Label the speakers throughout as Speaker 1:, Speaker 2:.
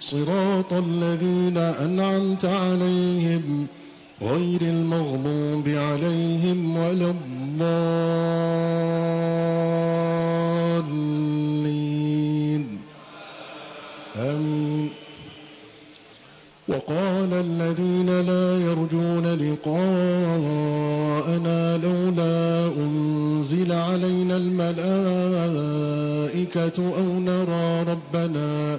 Speaker 1: صراط الذين أنعمت عليهم غير المغضوب عليهم ولا الضالين. آمين. وقال الذين لا يرجون لقاءنا لولا أنزل علينا الملائكة أو نرى ربنا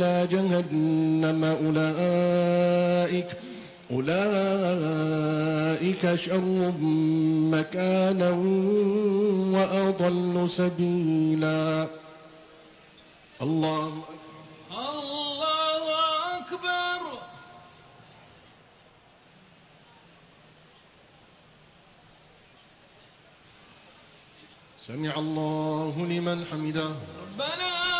Speaker 1: إلى جهنم أولئك أولئك شر مكانا وأضل سبيلا. الله
Speaker 2: الله أكبر.
Speaker 1: سمع الله لمن حمده.
Speaker 2: ربنا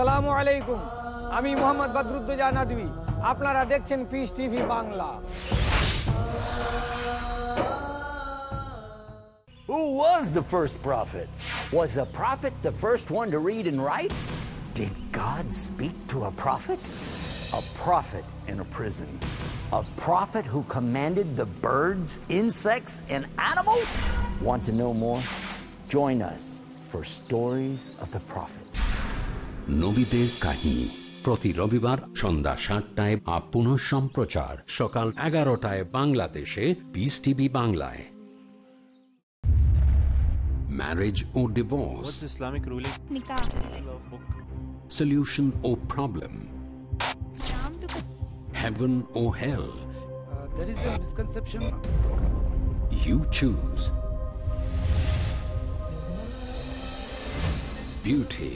Speaker 3: আসসালামু আলাইকুম আমি মোহাম্মদ বদরুদ্দোজা নদী আপনারা দেখছেন piece TV Bangla
Speaker 4: Who was the first prophet? Was a prophet the first one to read and write? Did God speak to a prophet? A prophet in a prison. A prophet who commanded the birds, insects, and animals? Want to know more? Join us for Stories of the Prophet.
Speaker 5: নবীদের কাহিনী। প্রতি রবিবার সন্ধ্যা সাতটায় আপন সম্প্রচার। সকাল এগারোটায় বাংলাদেশে পিস টিভি বাংলায়। ম্যারেজ ও ডিভোর্স ইসলামিক রুলিং সলিউশন
Speaker 6: ও problem
Speaker 5: heaven O hell you choose beauty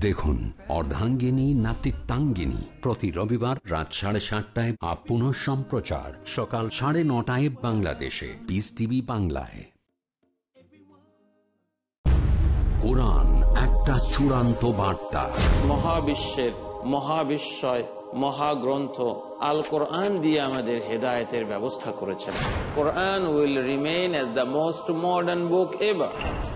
Speaker 5: দেখুন অর্ধাঙ্গিনী, নাতিত্বাঙ্গিনী। প্রতি রবিবার রাত সাড়ে সাতটায় আপ পুনঃ সম্প্রচার। সকাল সাড়ে নটায় বাংলাদেশে। পিস টিভি বাংলায়। কোরআন একটা চূড়ান্ত বার্তা।
Speaker 7: মহাবিশ্বের মহাবিশ্বয়, মহাগ্রন্থ আল কোরআন দিয়ে আমাদের হেদায়তের ব্যবস্থা করেছেন। Quran will remain as the most modern book ever.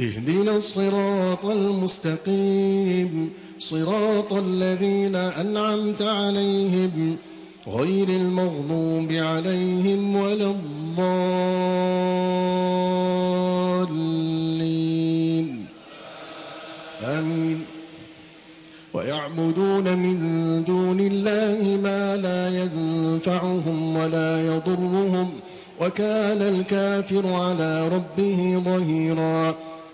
Speaker 1: اهدنا الصراط المستقيم صراط الذين أنعمت عليهم غير المغضوب عليهم ولا الضالين. آمين. ويعبدون من دون الله ما لا ينفعهم ولا يضرهم وكان الكافر على ربه ظهيرا.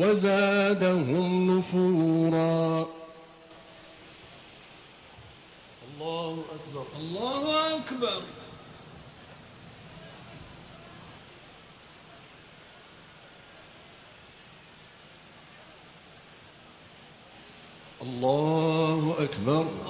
Speaker 1: وزادهم نفورا. الله أكبر.
Speaker 2: الله أكبر.
Speaker 1: الله أكبر.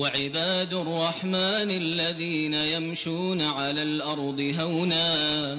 Speaker 8: وعباد الرحمن الذين يمشون على الأرض هونا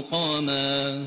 Speaker 8: مقاما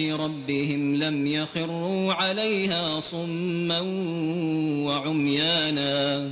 Speaker 8: ربهم لم يخروا عليها صما وعميانا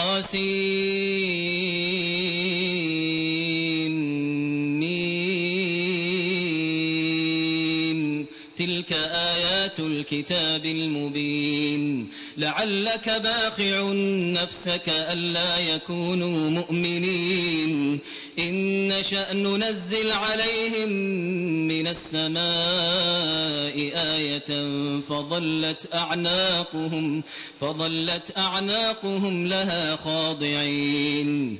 Speaker 8: طاسيم تلك آيات الكتاب المبين. لعلك باخع نفسك ألا يكونوا مؤمنين. إن نشأ ننزل عليهم من السماء آية فظلت أعناقهم فظلت أعناقهم لها خاضعين.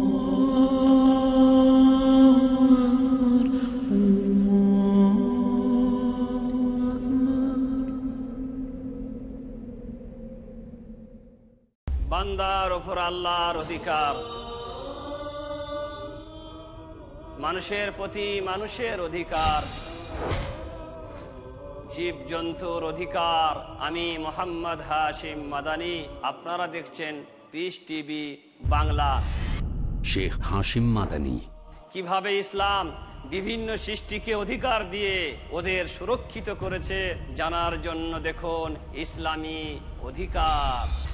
Speaker 9: বান্দার ওপর আল্লাহর অধিকার। মানুষের প্রতি মানুষের অধিকার। জীব জন্তুর অধিকার। আমি মোহাম্মদ হাশিম মাদানি আপনারা দেখছেন পিস টিভি বাংলা।
Speaker 5: শেখ হাসিম মাদানী।
Speaker 9: কীভাবে ইসলাম বিভিন্ন সৃষ্টিকে অধিকার দিয়ে ওদের সুরক্ষিত করেছে জানার জন্য দেখুন ইসলামী অধিকার।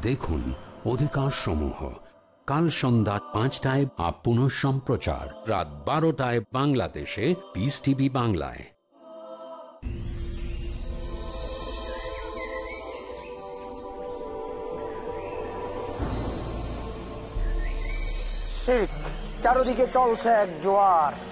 Speaker 5: দেখুন অধিকার সমূহ কাল সন্ধ্যা পাঁচটায় আপ পুনঃ সম্প্রচার। রাত বারোটায় বাংলাদেশে পিস টিভি বাংলায়।
Speaker 10: চারদিকে চলছে এক জোয়ার।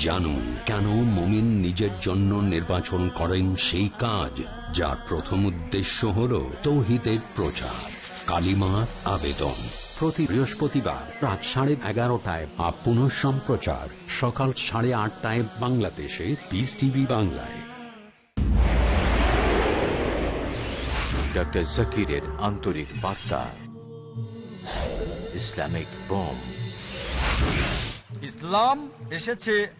Speaker 5: জানুন কেন মমিন নিজের জন্য নির্বাচন করেন সেই কাজ যার প্রথম উদ্দেশ্য হল তৌহিদের প্রচার। কালিমা আবেদন। প্রতি বৃহস্পতিবার রাত সাড়ে এগারোটায় বা পুনঃ সম্প্রচার। সকাল সাড়ে আটটায় বাংলাদেশে পিস টিভি বাংলায়।
Speaker 11: ডক্টর জাকিরের আন্তরিক বার্তা। Islamic bomb.
Speaker 12: ইসলাম এসেছে